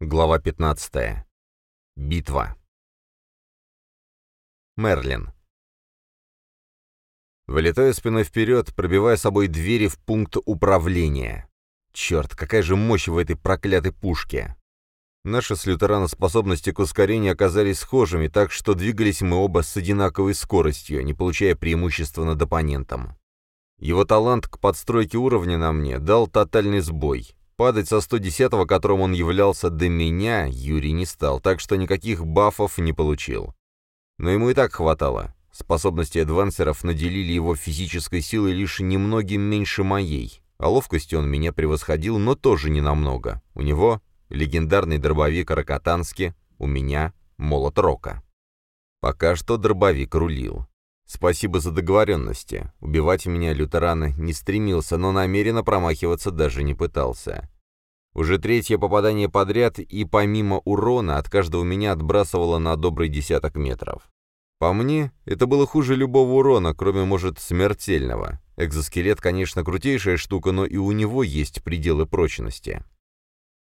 Глава 15. Битва. Мерлин. Вылетаю спиной вперед, пробивая собой двери в пункт управления. Черт, какая же мощь в этой проклятой пушке. Наши с Лютерана способности к ускорению оказались схожими, так что двигались мы оба с одинаковой скоростью, не получая преимущества над оппонентом. Его талант к подстройке уровня на мне дал тотальный сбой. Падать со 110-го, которым он являлся до меня, Юрий не стал, так что никаких бафов не получил. Но ему и так хватало. Способности адвансеров наделили его физической силой лишь немногим меньше моей, а ловкостью он меня превосходил, но тоже не намного. У него легендарный дробовик Рокотански, у меня молот Рока. Пока что дробовик рулил. Спасибо за договоренности. Убивать меня лютерана не стремился, но намеренно промахиваться даже не пытался. Уже третье попадание подряд, и помимо урона от каждого меня отбрасывало на добрый десяток метров. По мне, это было хуже любого урона, кроме, может, смертельного. Экзоскелет, конечно, крутейшая штука, но и у него есть пределы прочности.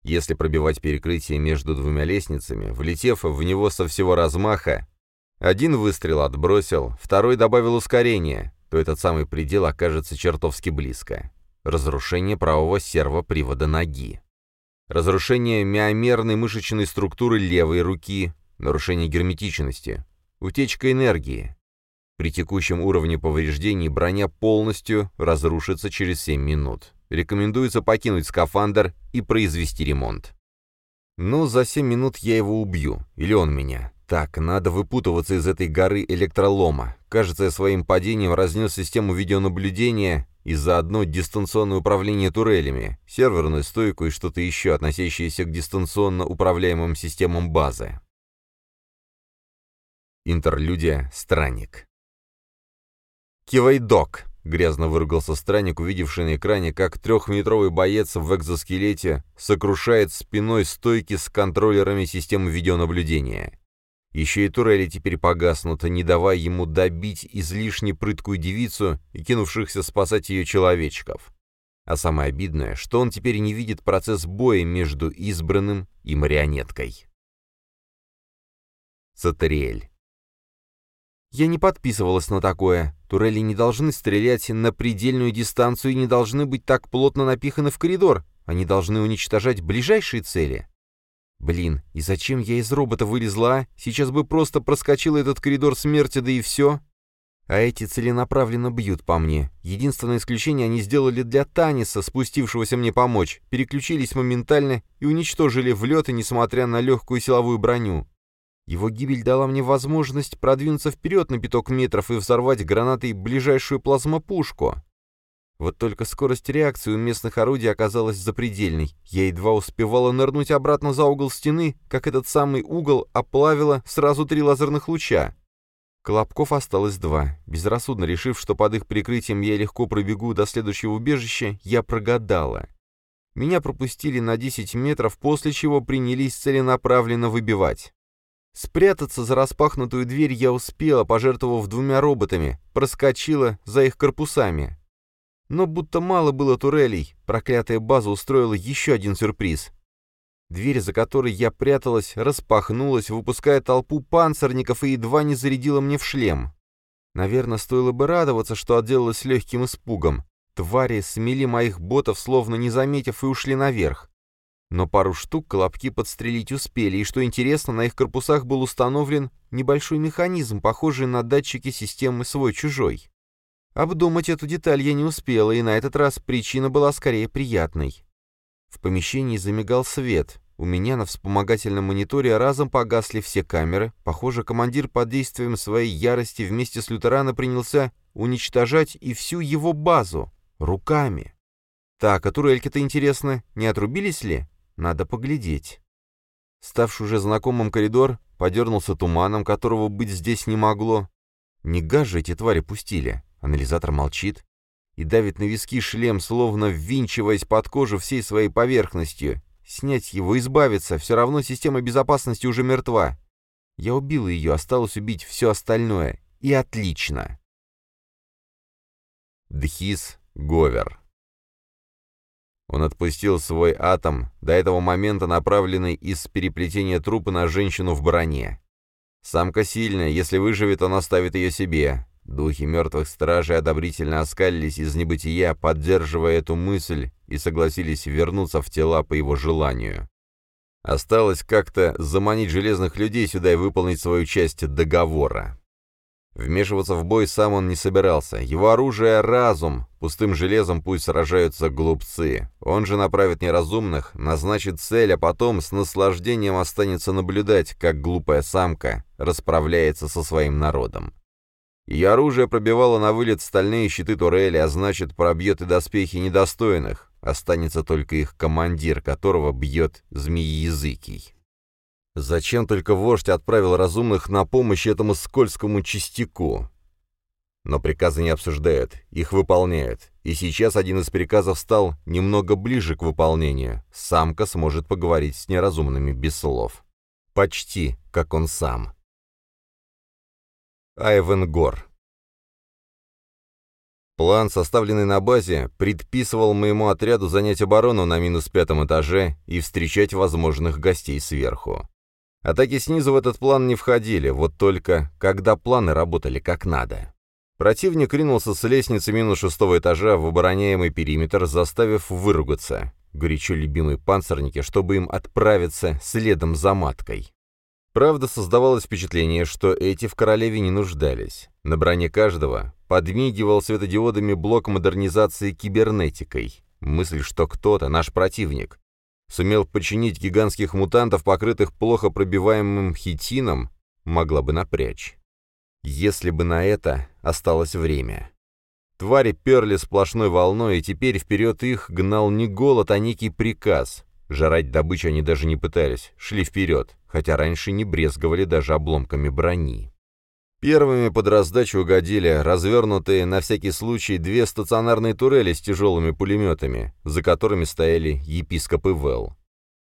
Если пробивать перекрытие между двумя лестницами, влетев в него со всего размаха, один выстрел отбросил, второй добавил ускорение, то этот самый предел окажется чертовски близко. Разрушение правого сервопривода ноги. Разрушение миомерной мышечной структуры левой руки, нарушение герметичности, утечка энергии. При текущем уровне повреждений броня полностью разрушится через 7 минут. Рекомендуется покинуть скафандр и произвести ремонт. Ну, за 7 минут я его убью, или он меня. Так, надо выпутываться из этой горы электролома. Кажется, я своим падением разнес систему видеонаблюдения и заодно дистанционное управление турелями, серверную стойку и что-то еще, относящееся к дистанционно управляемым системам базы. Интерлюдия «Странник». «Кивайдок!» — грязно выругался странник, увидевший на экране, как трехметровый боец в экзоскелете сокрушает спиной стойки с контроллерами системы видеонаблюдения. Еще и турели теперь погаснут, не давая ему добить излишне прыткую девицу и кинувшихся спасать ее человечков. А самое обидное, что он теперь не видит процесс боя между избранным и марионеткой. Сатериэль. Я не подписывалась на такое. Турели не должны стрелять на предельную дистанцию и не должны быть так плотно напиханы в коридор. Они должны уничтожать ближайшие цели. Блин, и зачем я из робота вылезла, а? Сейчас бы просто проскочила этот коридор смерти, да и все. А эти целенаправленно бьют по мне. Единственное исключение они сделали для Таниса, спустившегося мне помочь. Переключились моментально и уничтожили влеты, несмотря на легкую силовую броню. Его гибель дала мне возможность продвинуться вперед на пяток метров и взорвать гранатой ближайшую плазмопушку. Вот только скорость реакции у местных орудий оказалась запредельной. Я едва успевала нырнуть обратно за угол стены, как этот самый угол оплавило сразу три лазерных луча. Колобков осталось два. Безрассудно решив, что под их прикрытием я легко пробегу до следующего убежища, я прогадала. Меня пропустили на 10 метров, после чего принялись целенаправленно выбивать. Спрятаться за распахнутую дверь я успела, пожертвовав двумя роботами, проскочила за их корпусами. Но будто мало было турелей, проклятая база устроила еще один сюрприз. Дверь, за которой я пряталась, распахнулась, выпуская толпу панцирников и едва не зарядила мне в шлем. Наверное, стоило бы радоваться, что отделалась легким испугом. Твари смели моих ботов, словно не заметив, и ушли наверх. Но пару штук колобки подстрелить успели, и, что интересно, на их корпусах был установлен небольшой механизм, похожий на датчики системы «свой-чужой». Обдумать эту деталь я не успела, и на этот раз причина была скорее приятной. В помещении замигал свет. У меня на вспомогательном мониторе разом погасли все камеры. Похоже, командир под действием своей ярости вместе с лютерана принялся уничтожать и всю его базу. Руками. Так, а турельки-то, интересно, не отрубились ли? Надо поглядеть. Ставший уже знакомым коридор подернулся туманом, которого быть здесь не могло. Не газ же эти твари пустили. Анализатор молчит и давит на виски шлем, словно ввинчиваясь под кожу всей своей поверхностью. Снять его, избавиться, все равно система безопасности уже мертва. Я убил ее, осталось убить все остальное. И отлично. Дхис Говер Он отпустил свой атом, до этого момента направленный из переплетения трупа на женщину в броне. Самка сильная, если выживет, он оставит ее себе. Духи мертвых стражей одобрительно оскалились из небытия, поддерживая эту мысль, и согласились вернуться в тела по его желанию. Осталось как-то заманить железных людей сюда и выполнить свою часть договора. Вмешиваться в бой сам он не собирался. Его оружие — разум. Пустым железом пусть сражаются глупцы. Он же направит неразумных, назначит цель, а потом с наслаждением останется наблюдать, как глупая самка расправляется со своим народом. Ее оружие пробивало на вылет стальные щиты турели, а значит, пробьет и доспехи недостойных. Останется только их командир, которого бьет змееязыкий. Зачем только вождь отправил разумных на помощь этому скользкому частику? Но приказы не обсуждают, их выполняют. И сейчас один из приказов стал немного ближе к выполнению. Самка сможет поговорить с неразумными без слов. Почти, как он сам. Айвен Гор План, составленный на базе, предписывал моему отряду занять оборону на минус пятом этаже и встречать возможных гостей сверху. Атаки снизу в этот план не входили, вот только когда планы работали как надо. Противник ринулся с лестницы минус шестого этажа в обороняемый периметр, заставив выругаться. Горячо любимые панцирники, чтобы им отправиться следом за маткой. Правда, создавалось впечатление, что эти в королеве не нуждались. На броне каждого подмигивал светодиодами блок модернизации кибернетикой. Мысль, что кто-то, наш противник, сумел починить гигантских мутантов, покрытых плохо пробиваемым хитином, могла бы напрячь. Если бы на это осталось время. Твари перли сплошной волной, и теперь вперед их гнал не голод, а некий приказ. Жрать добычу они даже не пытались, шли вперед, хотя раньше не брезговали даже обломками брони. Первыми под раздачу угодили развернутые на всякий случай две стационарные турели с тяжелыми пулеметами, за которыми стояли епископ и Вэл.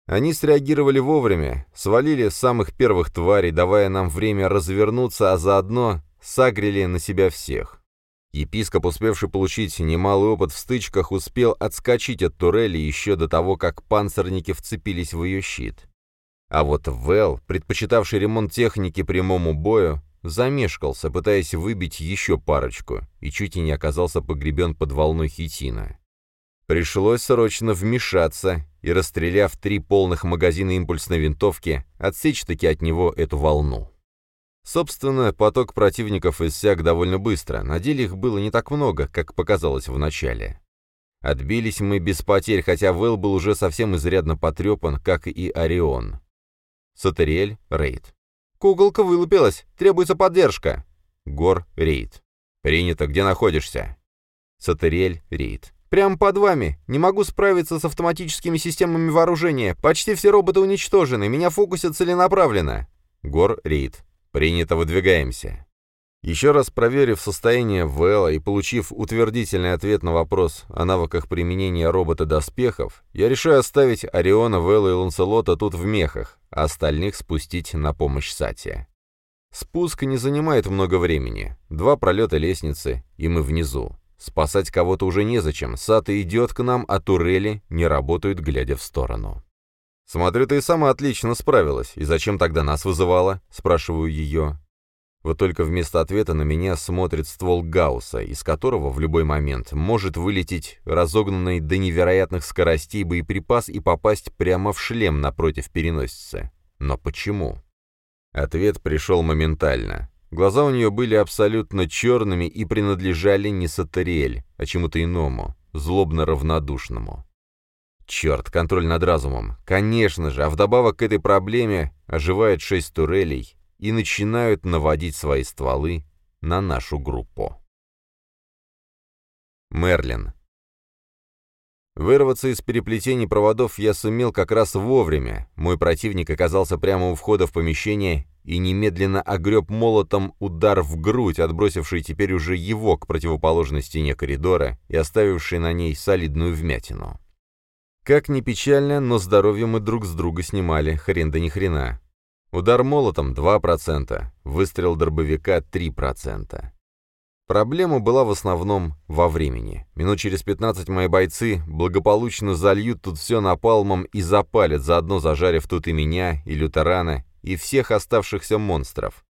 Они среагировали вовремя, свалили самых первых тварей, давая нам время развернуться, а заодно сагрили на себя всех. Епископ, успевший получить немалый опыт в стычках, успел отскочить от турели еще до того, как панцирники вцепились в ее щит. А вот Вэл, предпочитавший ремонт техники прямому бою, замешкался, пытаясь выбить еще парочку, и чуть и не оказался погребен под волной хитина. Пришлось срочно вмешаться и, расстреляв три полных магазина импульсной винтовки, отсечь-таки от него эту волну. Собственно, поток противников иссяк довольно быстро, на деле их было не так много, как показалось в начале. Отбились мы без потерь, хотя Вэл был уже совсем изрядно потрепан, как и Орион. Сатериэль, рейд. «Куколка вылупилась. Требуется поддержка». Гор, рейд. «Принято. Где находишься?» Сатериэль, рейд. «Прямо под вами. Не могу справиться с автоматическими системами вооружения. Почти все роботы уничтожены. Меня фокусят целенаправленно». Гор, рейд. «Принято. Выдвигаемся». Еще раз проверив состояние Вэлла и получив утвердительный ответ на вопрос о навыках применения робота-доспехов, я решаю оставить Ориона, Вэлла и Ланселота тут в мехах, а остальных спустить на помощь Сати. Спуск не занимает много времени. Два пролета лестницы, и мы внизу. Спасать кого-то уже незачем. Сата идет к нам, а турели не работают, глядя в сторону. «Смотрю, ты и сама отлично справилась. И зачем тогда нас вызывала?» — спрашиваю ее. Вот только вместо ответа на меня смотрит ствол Гаусса, из которого в любой момент может вылететь разогнанный до невероятных скоростей боеприпас и попасть прямо в шлем напротив переносицы. Но почему? Ответ пришел моментально. Глаза у нее были абсолютно черными и принадлежали не Сатериэль, а чему-то иному, злобно равнодушному. Черт, контроль над разумом. Конечно же, а вдобавок к этой проблеме оживает шесть турелей, и начинают наводить свои стволы на нашу группу. Мерлин. Вырваться из переплетений проводов я сумел как раз вовремя. Мой противник оказался прямо у входа в помещение и немедленно огреб молотом удар в грудь, отбросивший теперь уже его к противоположной стене коридора и оставивший на ней солидную вмятину. Как ни печально, но здоровье мы друг с друга снимали, хрен да ни хрена. Удар молотом 2%, выстрел дробовика 3%. Проблема была в основном во времени. Минут через 15 мои бойцы благополучно зальют тут все напалмом и запалят, заодно зажарив тут и меня, и лютерана, и всех оставшихся монстров.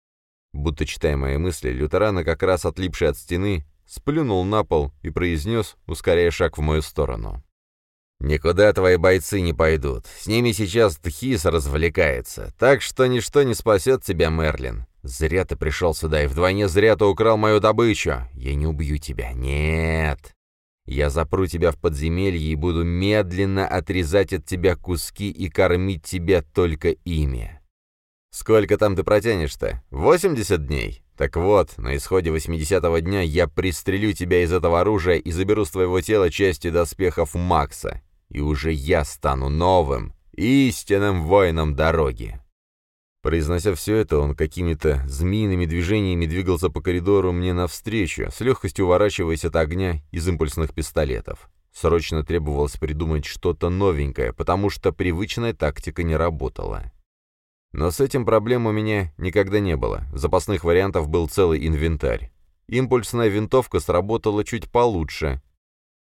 Будто читая мои мысли, лютерана, как раз отлипший от стены, сплюнул на пол и произнес, ускоряя шаг в мою сторону. «Никуда твои бойцы не пойдут. С ними сейчас Тхис развлекается, так что ничто не спасет тебя, Мерлин. Зря ты пришел сюда, и вдвойне зря ты украл мою добычу. Я не убью тебя, нет. Я запру тебя в подземелье и буду медленно отрезать от тебя куски и кормить тебя только ими. Сколько там ты протянешь-то? 80 дней? Так вот, на исходе 80-го дня я пристрелю тебя из этого оружия и заберу с твоего тела части доспехов Макса и уже я стану новым, истинным воином дороги. Произнося все это, он какими-то змеиными движениями двигался по коридору мне навстречу, с легкостью уворачиваясь от огня из импульсных пистолетов. Срочно требовалось придумать что-то новенькое, потому что привычная тактика не работала. Но с этим проблем у меня никогда не было. Запасных вариантов был целый инвентарь. Импульсная винтовка сработала чуть получше,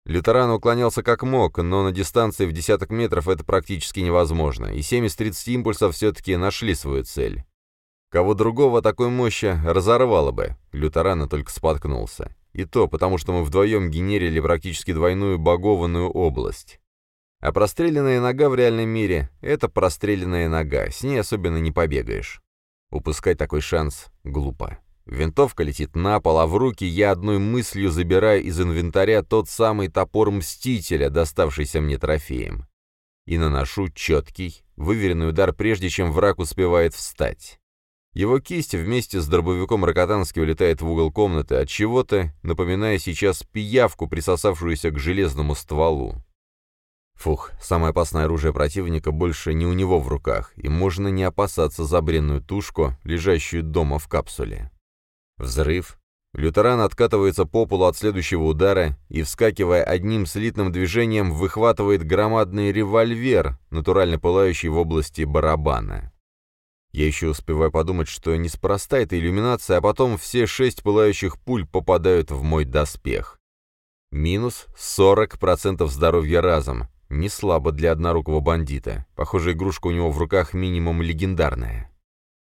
Лютеран уклонялся как мог, но на дистанции в десяток метров это практически невозможно, и 7 из 30 импульсов все-таки нашли свою цель. Кого другого такой мощи разорвало бы, Лютерана только споткнулся. И то, потому что мы вдвоем генерили практически двойную багованную область. А простреленная нога в реальном мире — это простреленная нога, с ней особенно не побегаешь. Упускать такой шанс глупо. Винтовка летит на пол, а в руки я одной мыслью забираю из инвентаря тот самый топор Мстителя, доставшийся мне трофеем. И наношу четкий, выверенный удар, прежде чем враг успевает встать. Его кисть вместе с дробовиком Рокотански улетает в угол комнаты, от чего-то напоминая сейчас пиявку, присосавшуюся к железному стволу. Фух, самое опасное оружие противника больше не у него в руках, и можно не опасаться за бренную тушку, лежащую дома в капсуле. Взрыв. Лютеран откатывается по полу от следующего удара и, вскакивая одним слитным движением, выхватывает громадный револьвер, натурально пылающий в области барабана. Я еще успеваю подумать, что неспроста эта иллюминация, а потом все шесть пылающих пуль попадают в мой доспех. Минус 40% здоровья разом. Не слабо для однорукого бандита. Похоже, игрушка у него в руках минимум легендарная.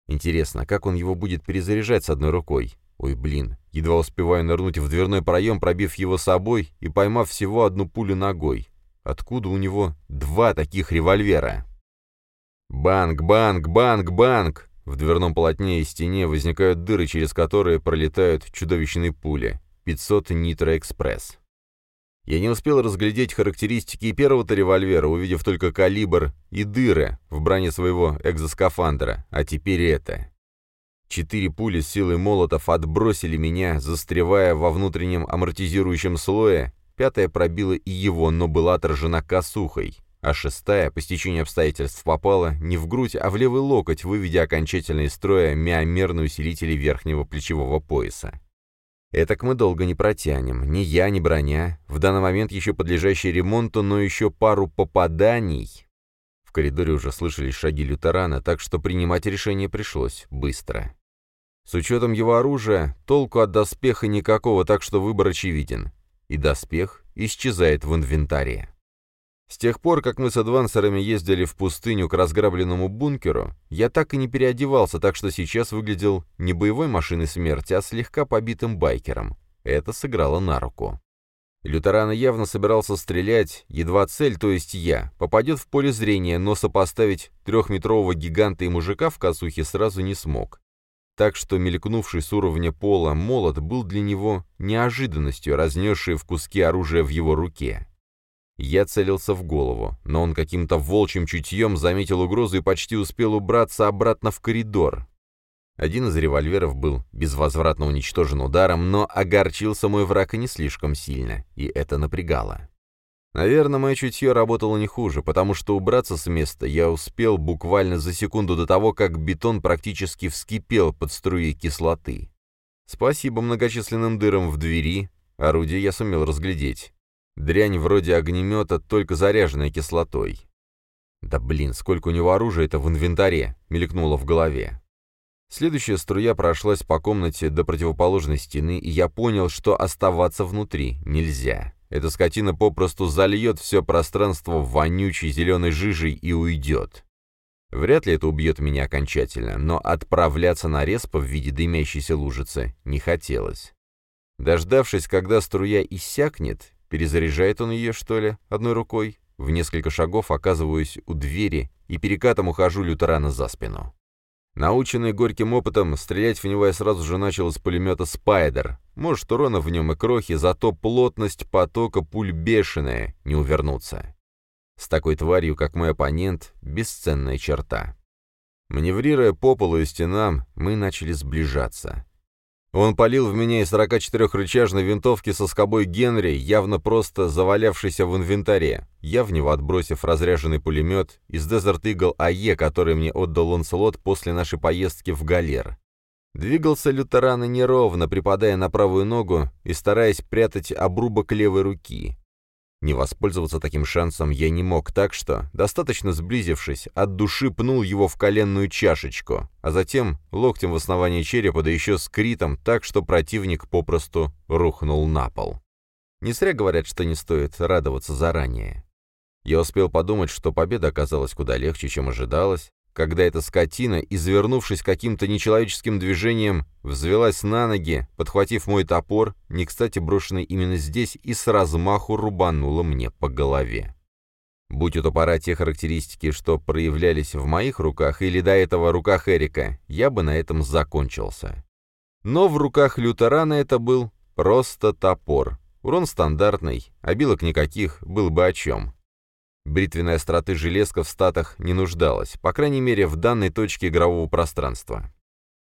Интересно, как он его будет перезаряжать с одной рукой? Ой, блин, едва успеваю нырнуть в дверной проем, пробив его собой и поймав всего одну пулю ногой. Откуда у него два таких револьвера? Банк, банк, банк, банк! В дверном полотне и стене возникают дыры, через которые пролетают чудовищные пули. 500 Нитро Экспресс. Я не успел разглядеть характеристики первого-то револьвера, увидев только калибр и дыры в броне своего экзоскафандра, а теперь это. Четыре пули с силой молотов отбросили меня, застревая во внутреннем амортизирующем слое, пятая пробила и его, но была отражена косухой, а шестая, по стечению обстоятельств, попала не в грудь, а в левый локоть, выведя окончательно из строя миомерные усилители верхнего плечевого пояса. Этак мы долго не протянем. Ни я, ни броня. В данный момент еще подлежащий ремонту, но еще пару попаданий. В коридоре уже слышались шаги лютерана, так что принимать решение пришлось быстро. С учетом его оружия, толку от доспеха никакого, так что выбор очевиден. И доспех исчезает в инвентаре. С тех пор, как мы с адвансерами ездили в пустыню к разграбленному бункеру, я так и не переодевался, так что сейчас выглядел не боевой машиной смерти, а слегка побитым байкером. Это сыграло на руку. Лютерана явно собирался стрелять, едва цель, то есть я, попадет в поле зрения, но сопоставить трехметрового гиганта и мужика в косухе сразу не смог. Так что мелькнувший с уровня пола молот был для него неожиданностью, разнесший в куски оружия в его руке. Я целился в голову, но он каким-то волчьим чутьем заметил угрозу и почти успел убраться обратно в коридор. Один из револьверов был безвозвратно уничтожен ударом, но огорчился мой враг не слишком сильно, и это напрягало. Наверное, мое чутье работало не хуже, потому что убраться с места я успел буквально за секунду до того, как бетон практически вскипел под струей кислоты. Спасибо многочисленным дырам в двери, орудие я сумел разглядеть. Дрянь вроде огнемета, только заряженная кислотой. «Да блин, сколько у него оружия-то в инвентаре!» — мелькнуло в голове. Следующая струя прошлась по комнате до противоположной стены, и я понял, что оставаться внутри нельзя. Эта скотина попросту зальет все пространство вонючей зеленой жижей и уйдет. Вряд ли это убьет меня окончательно, но отправляться на респа в виде дымящейся лужицы не хотелось. Дождавшись, когда струя иссякнет, перезаряжает он ее, что ли, одной рукой, в несколько шагов оказываюсь у двери и перекатом ухожу лютерана за спину. Наученный горьким опытом, стрелять в него я сразу же начал из пулемета «Спайдер». Может, урона в нем и крохи, зато плотность потока пуль бешеная, не увернуться. С такой тварью, как мой оппонент, бесценная черта. Маневрируя по полу и стенам, мы начали сближаться. Он палил в меня из 44-рычажной винтовки со скобой Генри, явно просто завалявшийся в инвентаре. Я в него отбросив разряженный пулемет из Desert Eagle АЕ, который мне отдал Ланселот после нашей поездки в Галер. Двигался лютерана неровно, припадая на правую ногу и стараясь прятать обрубок левой руки. Не воспользоваться таким шансом я не мог, так что, достаточно сблизившись, от души пнул его в коленную чашечку, а затем локтем в основании черепа, да еще с критом, так что противник попросту рухнул на пол. Не зря говорят, что не стоит радоваться заранее. Я успел подумать, что победа оказалась куда легче, чем ожидалось, когда эта скотина, извернувшись каким-то нечеловеческим движением, взвелась на ноги, подхватив мой топор, не кстати брошенный именно здесь, и с размаху рубанула мне по голове. Будь у топора те характеристики, что проявлялись в моих руках или до этого руках Эрика, я бы на этом закончился. Но в руках лютерана это был просто топор. Урон стандартный, обилок никаких, был бы о чем. Бритвенной остроты железка в статах не нуждалась, по крайней мере, в данной точке игрового пространства.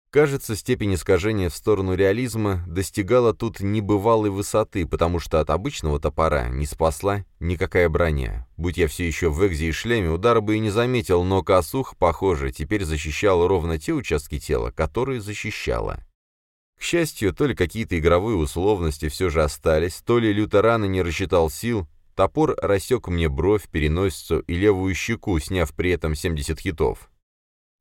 Кажется, степень искажения в сторону реализма достигала тут небывалой высоты, потому что от обычного топора не спасла никакая броня. Будь я все еще в экзе и шлеме, удара бы и не заметил, но косух, похоже, теперь защищал ровно те участки тела, которые защищала. К счастью, то ли какие-то игровые условности все же остались, то ли лютерана не рассчитал сил, Топор рассек мне бровь, переносицу и левую щеку, сняв при этом 70 хитов.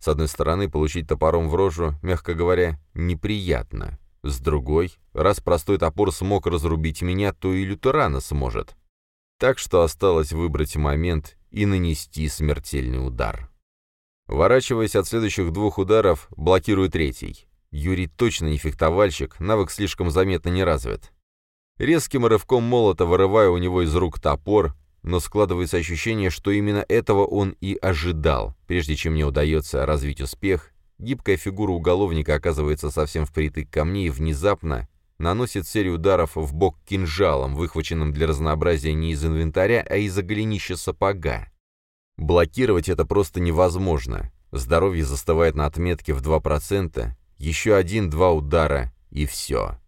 С одной стороны, получить топором в рожу, мягко говоря, неприятно. С другой, раз простой топор смог разрубить меня, то и лютерана сможет. Так что осталось выбрать момент и нанести смертельный удар. Ворачиваясь от следующих двух ударов, блокирую третий. Юрий точно не фехтовальщик, навык слишком заметно не развит. Резким рывком молота вырываю у него из рук топор, но складывается ощущение, что именно этого он и ожидал. Прежде чем мне удается развить успех, гибкая фигура уголовника оказывается совсем впритык ко мне и внезапно наносит серию ударов в бок кинжалом, выхваченным для разнообразия не из инвентаря, а из-за сапога. Блокировать это просто невозможно. Здоровье застывает на отметке в 2%, еще один-два удара и все.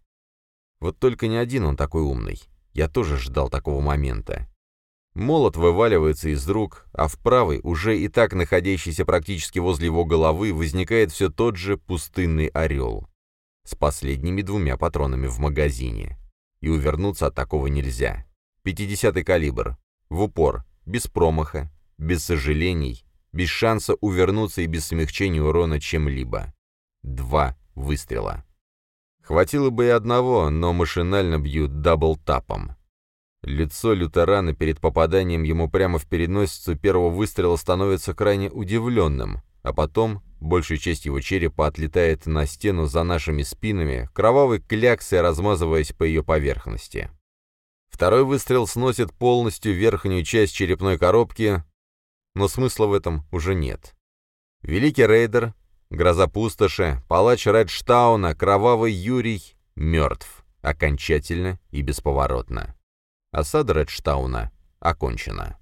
Вот только не один он такой умный. Я тоже ждал такого момента. Молот вываливается из рук, а в правой, уже и так находящийся практически возле его головы, возникает все тот же пустынный орел. С последними двумя патронами в магазине. И увернуться от такого нельзя. 50-й калибр. В упор. Без промаха. Без сожалений. Без шанса увернуться и без смягчения урона чем-либо. Два выстрела. Хватило бы и одного, но машинально бьют дабл-тапом. Лицо лютерана перед попаданием ему прямо в переносицу первого выстрела становится крайне удивленным, а потом большая часть его черепа отлетает на стену за нашими спинами, кровавой кляксой размазываясь по ее поверхности. Второй выстрел сносит полностью верхнюю часть черепной коробки, но смысла в этом уже нет. Великий рейдер Гроза пустоши, палач Редштауна, кровавый Юрий мертв. Окончательно и бесповоротно. Осада Редштауна окончена.